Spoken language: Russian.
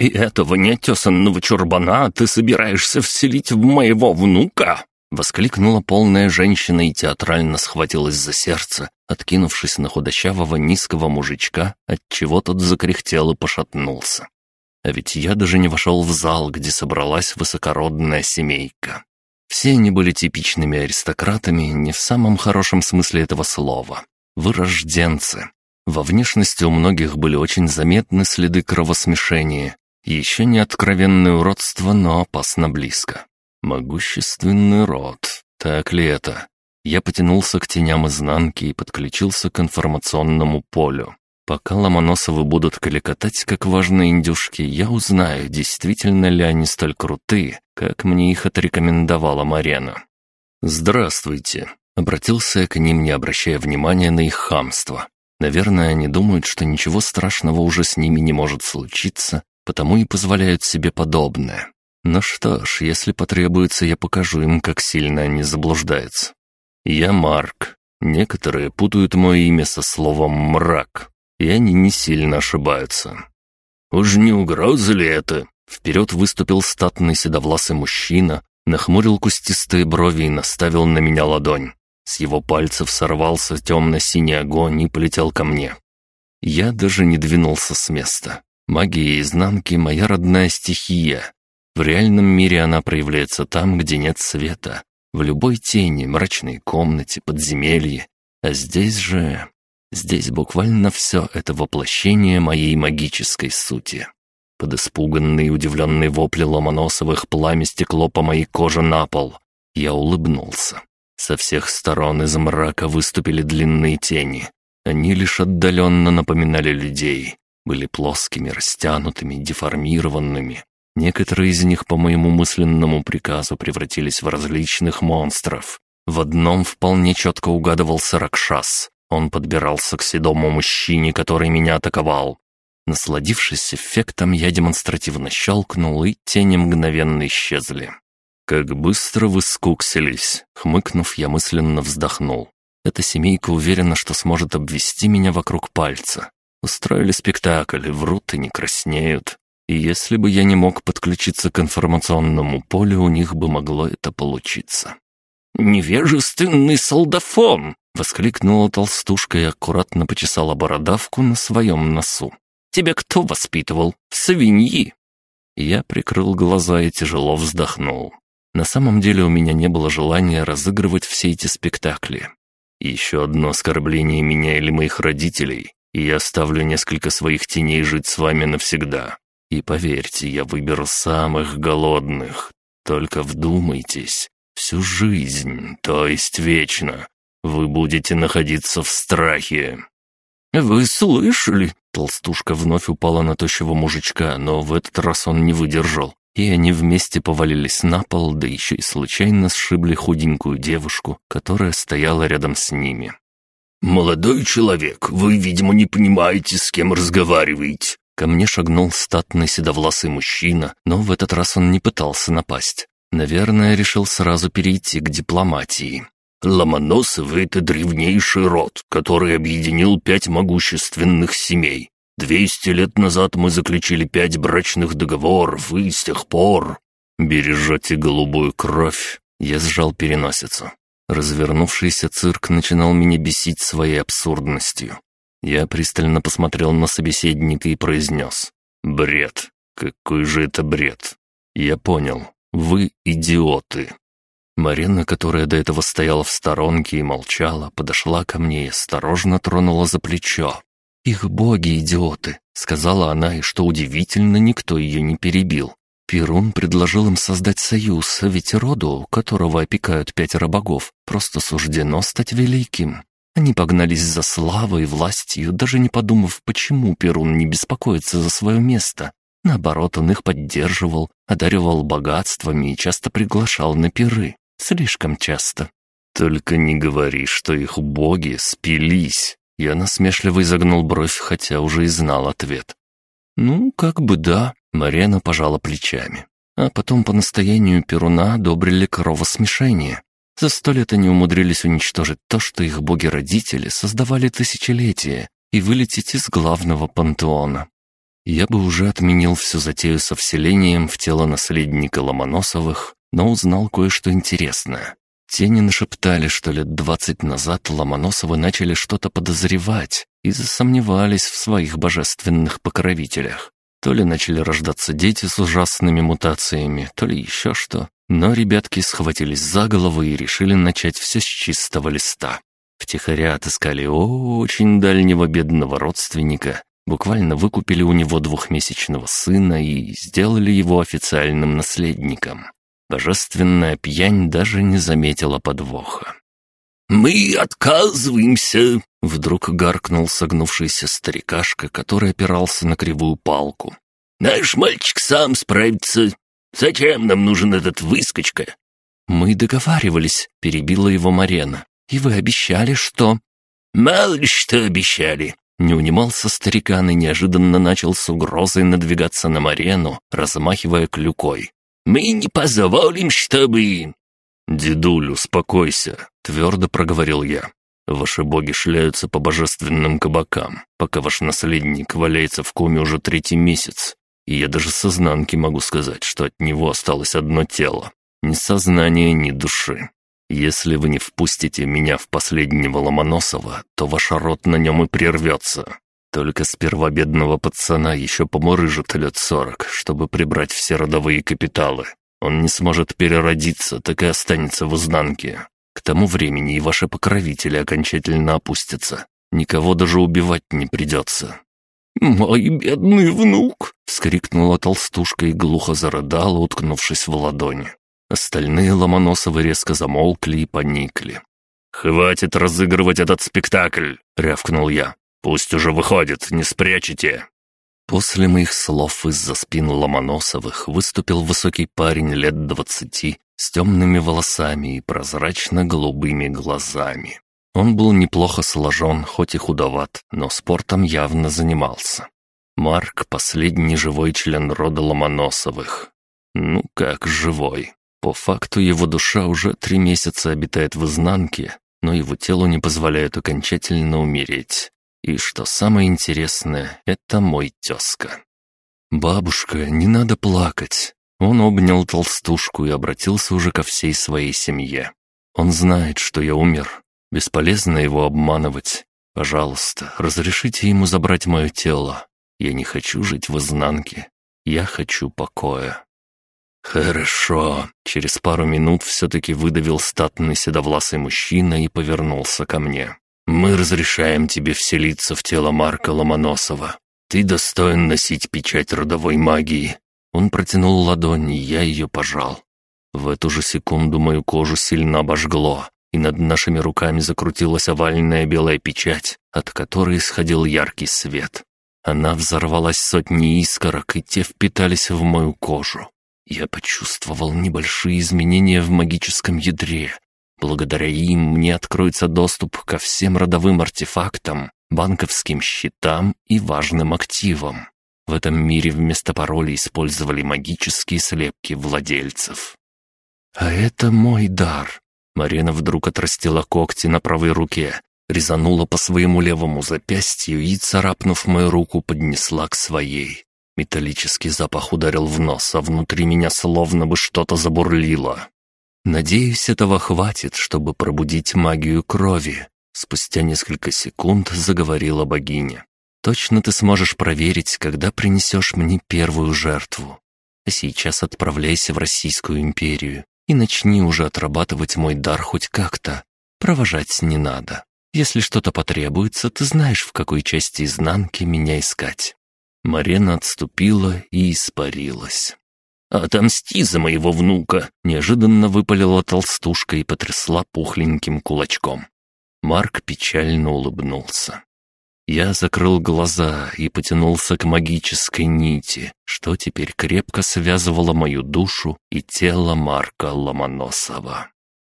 «И этого неотесанного чурбана ты собираешься вселить в моего внука?» Воскликнула полная женщина и театрально схватилась за сердце, откинувшись на худощавого низкого мужичка, отчего тот закряхтел и пошатнулся. А ведь я даже не вошел в зал, где собралась высокородная семейка. Все они были типичными аристократами, не в самом хорошем смысле этого слова. Вырожденцы. Во внешности у многих были очень заметны следы кровосмешения. Еще не откровенное уродство, но опасно близко. Могущественный род. Так ли это? Я потянулся к теням изнанки и подключился к информационному полю. Пока Ломоносовы будут кликотать, как важные индюшки, я узнаю, действительно ли они столь крутые, как мне их отрекомендовала Марена. «Здравствуйте», — обратился я к ним, не обращая внимания на их хамство. Наверное, они думают, что ничего страшного уже с ними не может случиться, потому и позволяют себе подобное. Ну что ж, если потребуется, я покажу им, как сильно они заблуждаются. Я Марк. Некоторые путают мое имя со словом «мрак», и они не сильно ошибаются. «Уж не угроза ли это?» Вперед выступил статный седовласый мужчина, нахмурил кустистые брови и наставил на меня ладонь. С его пальцев сорвался темно-синий огонь и полетел ко мне. Я даже не двинулся с места. Магия изнанки — моя родная стихия. В реальном мире она проявляется там, где нет света. В любой тени, мрачной комнате, подземелье. А здесь же... Здесь буквально все это воплощение моей магической сути. Под испуганные и удивленные вопли Ломоносовых пламя стекло по моей коже на пол. Я улыбнулся. Со всех сторон из мрака выступили длинные тени. Они лишь отдаленно напоминали людей. Были плоскими, растянутыми, деформированными. Некоторые из них по моему мысленному приказу превратились в различных монстров. В одном вполне четко угадывался Ракшас. Он подбирался к седому мужчине, который меня атаковал. Насладившись эффектом, я демонстративно щелкнул, и тени мгновенно исчезли. «Как быстро вы скуксились!» Хмыкнув, я мысленно вздохнул. Эта семейка уверена, что сможет обвести меня вокруг пальца. Устроили спектакль, врут и не краснеют. И если бы я не мог подключиться к информационному полю, у них бы могло это получиться. «Невежественный солдафон!» — воскликнула толстушка и аккуратно почесала бородавку на своем носу. «Тебя кто воспитывал? Свиньи!» Я прикрыл глаза и тяжело вздохнул. На самом деле у меня не было желания разыгрывать все эти спектакли. Еще одно оскорбление меня или моих родителей, и я оставлю несколько своих теней жить с вами навсегда. И поверьте, я выберу самых голодных. Только вдумайтесь, всю жизнь, то есть вечно, вы будете находиться в страхе». «Вы слышали?» Толстушка вновь упала на тощего мужичка, но в этот раз он не выдержал. И они вместе повалились на пол, да еще и случайно сшибли худенькую девушку, которая стояла рядом с ними. «Молодой человек, вы, видимо, не понимаете, с кем разговариваете». Ко мне шагнул статный седовласый мужчина, но в этот раз он не пытался напасть. Наверное, решил сразу перейти к дипломатии. Ломоносовы — это древнейший род, который объединил пять могущественных семей. Двести лет назад мы заключили пять брачных договоров, и с тех пор... Бережете голубую кровь. Я сжал переносицу. Развернувшийся цирк начинал меня бесить своей абсурдностью. Я пристально посмотрел на собеседника и произнес. «Бред. Какой же это бред? Я понял. Вы идиоты. Марина, которая до этого стояла в сторонке и молчала, подошла ко мне и осторожно тронула за плечо. «Их боги идиоты», — сказала она, и что удивительно, никто ее не перебил. Перун предложил им создать союз, ведь роду, которого опекают пятеро богов, просто суждено стать великим. Они погнались за славой и властью, даже не подумав, почему Перун не беспокоится за свое место. Наоборот, он их поддерживал, одаривал богатствами и часто приглашал на пиры. Слишком часто. Только не говори, что их боги спились. Я насмешливо изогнул бровь, хотя уже и знал ответ. «Ну, как бы да», — Марена пожала плечами. А потом по настоянию Перуна одобрили кровосмешение. За сто лет они умудрились уничтожить то, что их боги-родители создавали тысячелетия, и вылететь из главного пантеона. Я бы уже отменил всю затею со вселением в тело наследника Ломоносовых, но узнал кое-что интересное. Тени нашептали, что лет двадцать назад Ломоносовы начали что-то подозревать и засомневались в своих божественных покровителях. То ли начали рождаться дети с ужасными мутациями, то ли еще что. Но ребятки схватились за голову и решили начать все с чистого листа. Втихаря отыскали очень дальнего бедного родственника, буквально выкупили у него двухмесячного сына и сделали его официальным наследником. Божественная пьянь даже не заметила подвоха. «Мы отказываемся!» — вдруг гаркнул согнувшийся старикашка, который опирался на кривую палку. «Наш мальчик сам справится. Зачем нам нужен этот выскочка?» «Мы договаривались», — перебила его Марена. «И вы обещали, что...» «Мало ли что обещали!» Не унимался старикан и неожиданно начал с угрозой надвигаться на Марену, размахивая клюкой. Мы не позволим, чтобы...» «Дедуль, успокойся», — твердо проговорил я. «Ваши боги шляются по божественным кабакам, пока ваш наследник валяется в коме уже третий месяц. И я даже с изнанки могу сказать, что от него осталось одно тело. Ни сознания, ни души. Если вы не впустите меня в последнего Ломоносова, то ваш рот на нем и прервется. Только сперва бедного пацана еще поморыжит лет сорок, чтобы прибрать все родовые капиталы. Он не сможет переродиться, так и останется в изнанке. К тому времени и ваши покровители окончательно опустятся. Никого даже убивать не придется». «Мой бедный внук!» — вскрикнула толстушка и глухо зарыдала, уткнувшись в ладони. Остальные Ломоносовы резко замолкли и поникли. «Хватит разыгрывать этот спектакль!» — рявкнул я. Пусть уже выходит, не спрячете!» После моих слов из-за спин Ломоносовых выступил высокий парень лет двадцати с темными волосами и прозрачно-голубыми глазами. Он был неплохо сложен, хоть и худоват, но спортом явно занимался. Марк — последний живой член рода Ломоносовых. Ну как живой. По факту его душа уже три месяца обитает в изнанке, но его телу не позволяют окончательно умереть. И что самое интересное, это мой тезка. «Бабушка, не надо плакать». Он обнял толстушку и обратился уже ко всей своей семье. «Он знает, что я умер. Бесполезно его обманывать. Пожалуйста, разрешите ему забрать мое тело. Я не хочу жить в изнанке. Я хочу покоя». «Хорошо», — через пару минут все-таки выдавил статный седовласый мужчина и повернулся ко мне. Мы разрешаем тебе вселиться в тело Марка Ломоносова. Ты достоин носить печать родовой магии». Он протянул ладонь, и я ее пожал. В эту же секунду мою кожу сильно обожгло, и над нашими руками закрутилась овальная белая печать, от которой исходил яркий свет. Она взорвалась сотни искорок, и те впитались в мою кожу. Я почувствовал небольшие изменения в магическом ядре, Благодаря им мне откроется доступ ко всем родовым артефактам, банковским счетам и важным активам. В этом мире вместо паролей использовали магические слепки владельцев. «А это мой дар!» Марина вдруг отрастила когти на правой руке, резанула по своему левому запястью и, царапнув мою руку, поднесла к своей. Металлический запах ударил в нос, а внутри меня словно бы что-то забурлило. Надеюсь, этого хватит, чтобы пробудить магию крови. Спустя несколько секунд заговорила богиня. Точно ты сможешь проверить, когда принесешь мне первую жертву. А сейчас отправляйся в Российскую империю и начни уже отрабатывать мой дар хоть как-то. Провожать не надо. Если что-то потребуется, ты знаешь, в какой части изнанки меня искать». Марена отступила и испарилась. «Отомсти за моего внука!» — неожиданно выпалила толстушка и потрясла пухленьким кулачком. Марк печально улыбнулся. Я закрыл глаза и потянулся к магической нити, что теперь крепко связывало мою душу и тело Марка Ломоносова.